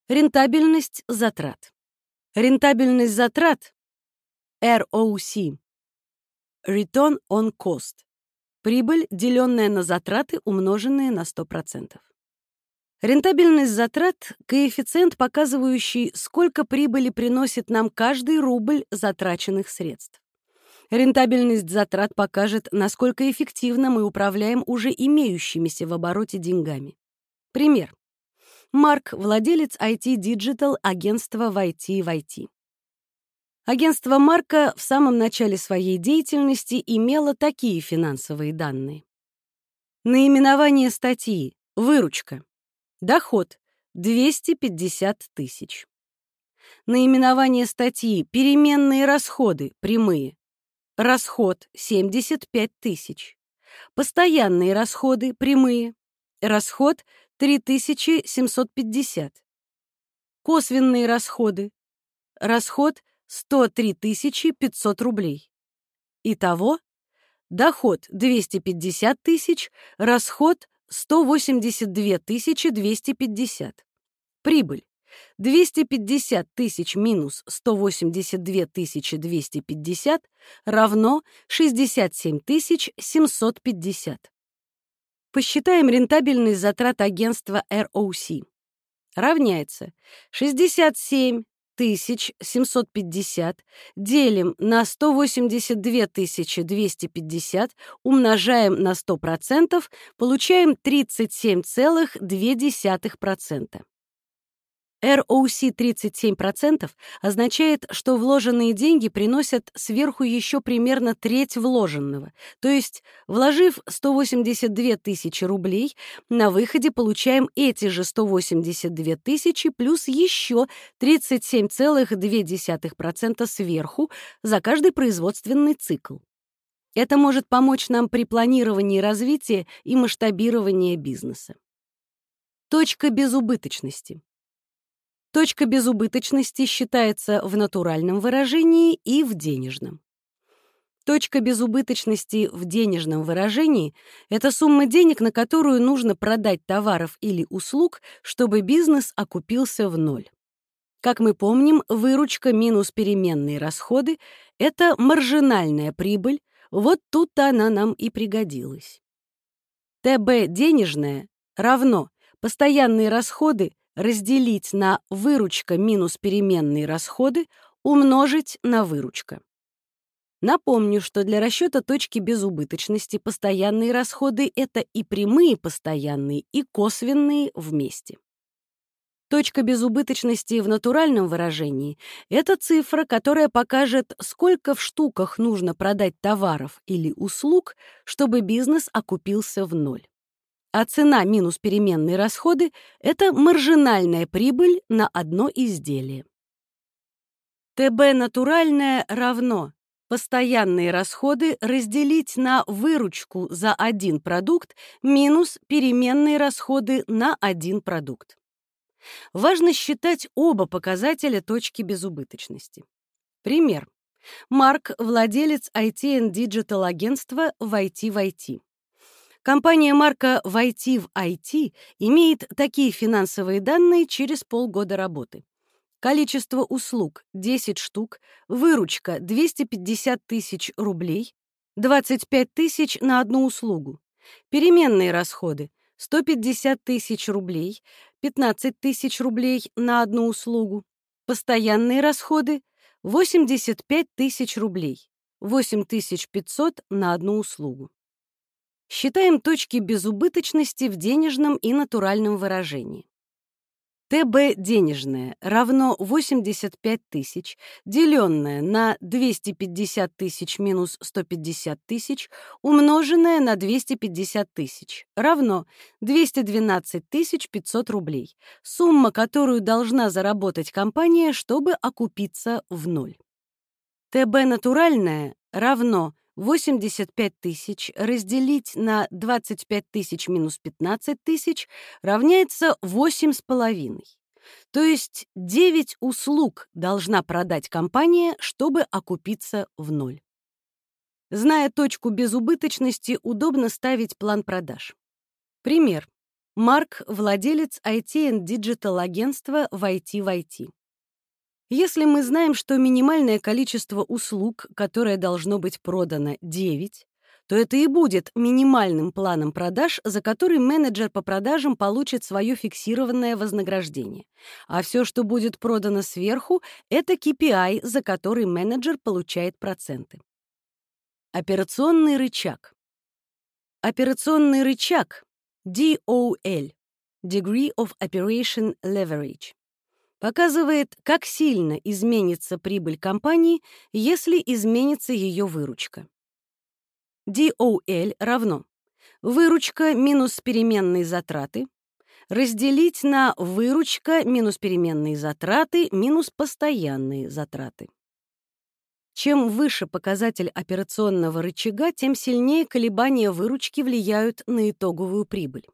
A: Рентабельность затрат. Рентабельность затрат ROC Return on Cost Прибыль, деленная на затраты, умноженные на 100%. Рентабельность затрат — коэффициент, показывающий, сколько прибыли приносит нам каждый рубль затраченных средств. Рентабельность затрат покажет, насколько эффективно мы управляем уже имеющимися в обороте деньгами. Пример. Марк — владелец IT Digital агентства в IT в IT. Агентство Марка в самом начале своей деятельности имело такие финансовые данные. Наименование статьи «Выручка» Доход — 250 тысяч. Наименование статьи «Переменные расходы» прямые. Расход — 75 тысяч. Постоянные расходы прямые. Расход — 3750. Косвенные расходы. Расход — 103 500 рублей. Итого доход — 250 тысяч, расход 182 250. Прибыль. 250 тысяч минус 182 250 равно 67 750. Посчитаем рентабельность затрат агентства ROC. Равняется 67 750 делим на 182 250, умножаем на 100%, получаем 37,2%. ROC 37% означает, что вложенные деньги приносят сверху еще примерно треть вложенного. То есть, вложив 182 тысячи рублей, на выходе получаем эти же 182 тысячи плюс еще 37,2% сверху за каждый производственный цикл. Это может помочь нам при планировании развития и масштабировании бизнеса. Точка безубыточности. Точка безубыточности считается в натуральном выражении и в денежном. Точка безубыточности в денежном выражении — это сумма денег, на которую нужно продать товаров или услуг, чтобы бизнес окупился в ноль. Как мы помним, выручка минус переменные расходы — это маржинальная прибыль, вот тут-то она нам и пригодилась. ТБ денежное равно постоянные расходы разделить на выручка минус переменные расходы умножить на выручка. Напомню, что для расчета точки безубыточности постоянные расходы — это и прямые постоянные, и косвенные вместе. Точка безубыточности в натуральном выражении — это цифра, которая покажет, сколько в штуках нужно продать товаров или услуг, чтобы бизнес окупился в ноль а цена минус переменные расходы — это маржинальная прибыль на одно изделие. ТБ натуральное равно постоянные расходы разделить на выручку за один продукт минус переменные расходы на один продукт. Важно считать оба показателя точки безубыточности. Пример. Марк — владелец IT Digital агентства в IT в IT. Компания марка «Войти в IT» имеет такие финансовые данные через полгода работы. Количество услуг — 10 штук, выручка — 250 тысяч рублей, 25 тысяч на одну услугу. Переменные расходы — 150 тысяч рублей, 15 тысяч рублей на одну услугу. Постоянные расходы — 85 тысяч рублей, 8500 на одну услугу. Считаем точки безубыточности в денежном и натуральном выражении. ТБ денежное равно 85 тысяч, деленное на 250 тысяч минус 150 тысяч, умноженное на 250 тысяч, равно 212 тысяч 500 рублей, сумма, которую должна заработать компания, чтобы окупиться в ноль. ТБ натуральное равно 85 тысяч разделить на 25 тысяч минус 15 тысяч равняется 8,5. То есть 9 услуг должна продать компания, чтобы окупиться в ноль. Зная точку безубыточности, удобно ставить план продаж. Пример. Марк — владелец IT Digital агентства в IT в IT. Если мы знаем, что минимальное количество услуг, которое должно быть продано, 9, то это и будет минимальным планом продаж, за который менеджер по продажам получит свое фиксированное вознаграждение. А все, что будет продано сверху, это KPI, за который менеджер получает проценты. Операционный рычаг. Операционный рычаг DOL Degree of Operation Leverage показывает, как сильно изменится прибыль компании, если изменится ее выручка. DOL равно выручка минус переменные затраты разделить на выручка минус переменные затраты минус постоянные затраты. Чем выше показатель операционного рычага, тем сильнее колебания выручки влияют на итоговую прибыль.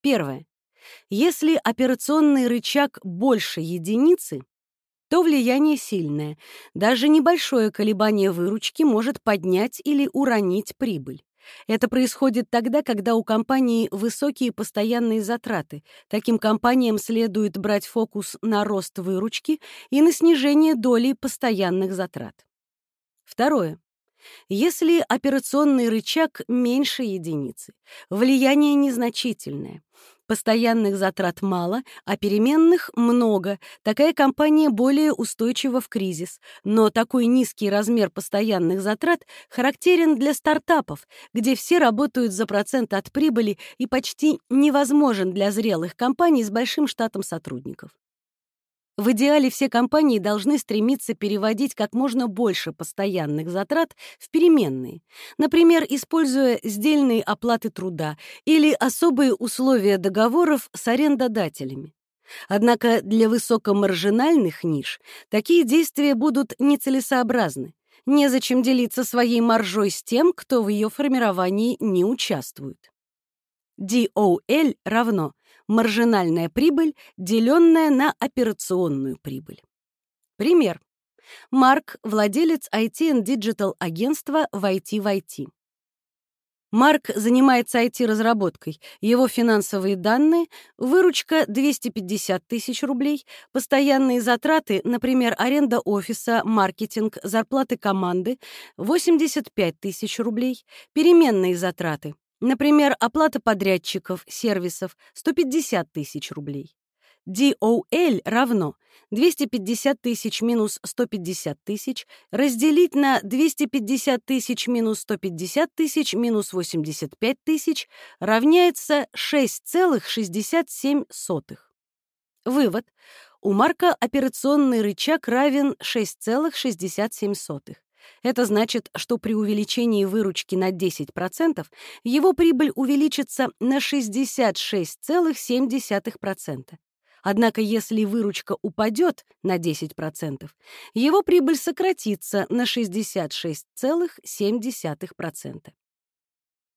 A: Первое. Если операционный рычаг больше единицы, то влияние сильное. Даже небольшое колебание выручки может поднять или уронить прибыль. Это происходит тогда, когда у компании высокие постоянные затраты. Таким компаниям следует брать фокус на рост выручки и на снижение доли постоянных затрат. Второе. Если операционный рычаг меньше единицы, влияние незначительное, Постоянных затрат мало, а переменных много. Такая компания более устойчива в кризис. Но такой низкий размер постоянных затрат характерен для стартапов, где все работают за процент от прибыли и почти невозможен для зрелых компаний с большим штатом сотрудников. В идеале все компании должны стремиться переводить как можно больше постоянных затрат в переменные, например, используя сдельные оплаты труда или особые условия договоров с арендодателями. Однако для высокомаржинальных ниш такие действия будут нецелесообразны. Незачем делиться своей маржой с тем, кто в ее формировании не участвует. DOL равно маржинальная прибыль, деленная на операционную прибыль. Пример. Марк — владелец Digital агентства в IT IT. Марк занимается IT-разработкой. Его финансовые данные — выручка 250 тысяч рублей, постоянные затраты, например, аренда офиса, маркетинг, зарплаты команды — 85 тысяч рублей, переменные затраты Например, оплата подрядчиков, сервисов — 150 тысяч рублей. DOL равно 250 тысяч минус 150 тысяч разделить на 250 тысяч минус 150 тысяч минус 85 тысяч равняется 6,67. Вывод. У Марка операционный рычаг равен 6,67. Это значит, что при увеличении выручки на 10% его прибыль увеличится на 66,7%. Однако если выручка упадет на 10%, его прибыль сократится на 66,7%.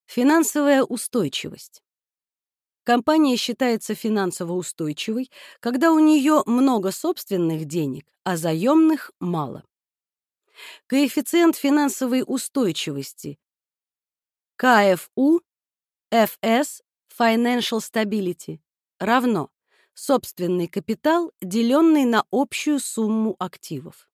A: Финансовая устойчивость. Компания считается финансово устойчивой, когда у нее много собственных денег, а заемных мало. Коэффициент финансовой устойчивости. КФУ FS Financial Stability равно собственный капитал, деленный на общую сумму активов.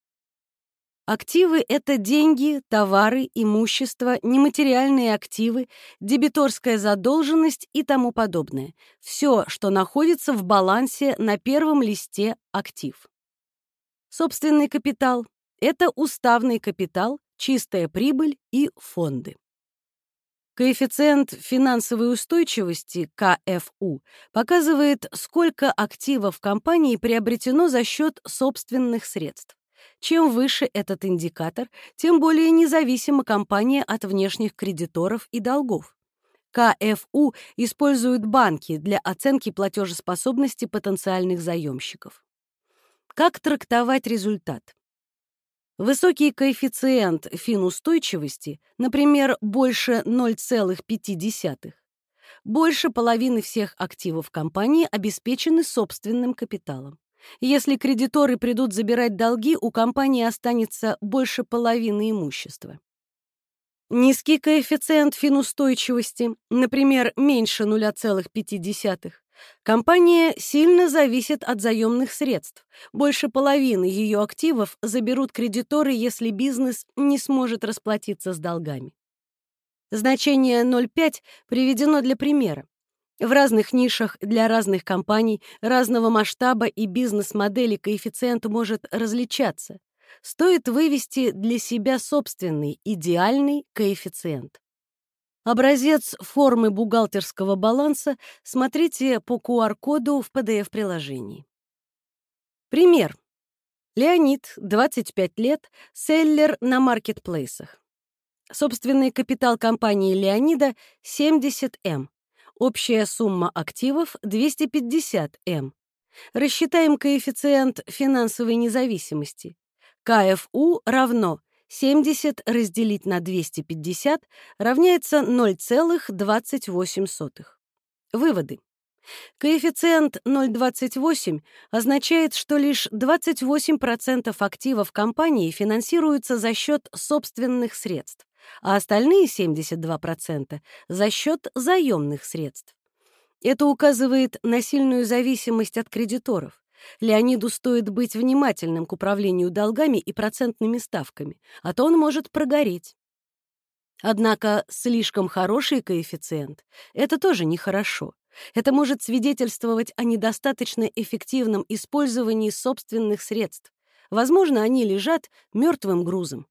A: Активы — это деньги, товары, имущество, нематериальные активы, дебиторская задолженность и тому подобное. Все, что находится в балансе на первом листе актив. Собственный капитал это уставный капитал, чистая прибыль и фонды. Коэффициент финансовой устойчивости, КФУ, показывает, сколько активов компании приобретено за счет собственных средств. Чем выше этот индикатор, тем более независима компания от внешних кредиторов и долгов. КФУ используют банки для оценки платежеспособности потенциальных заемщиков. Как трактовать результат? Высокий коэффициент финустойчивости, например, больше 0,5, больше половины всех активов компании обеспечены собственным капиталом. Если кредиторы придут забирать долги, у компании останется больше половины имущества. Низкий коэффициент финустойчивости, например, меньше 0,5, Компания сильно зависит от заемных средств. Больше половины ее активов заберут кредиторы, если бизнес не сможет расплатиться с долгами. Значение 0,5 приведено для примера. В разных нишах для разных компаний разного масштаба и бизнес-модели коэффициент может различаться. Стоит вывести для себя собственный идеальный коэффициент. Образец формы бухгалтерского баланса смотрите по QR-коду в PDF-приложении. Пример. Леонид, 25 лет, селлер на маркетплейсах. Собственный капитал компании Леонида 70М. Общая сумма активов 250М. Рассчитаем коэффициент финансовой независимости. КФУ равно 70 разделить на 250 равняется 0,28. Выводы. Коэффициент 0,28 означает, что лишь 28% активов компании финансируются за счет собственных средств, а остальные 72% — за счет заемных средств. Это указывает на сильную зависимость от кредиторов. Леониду стоит быть внимательным к управлению долгами и процентными ставками, а то он может прогореть. Однако слишком хороший коэффициент — это тоже нехорошо. Это может свидетельствовать о недостаточно эффективном использовании собственных средств. Возможно, они лежат мертвым грузом.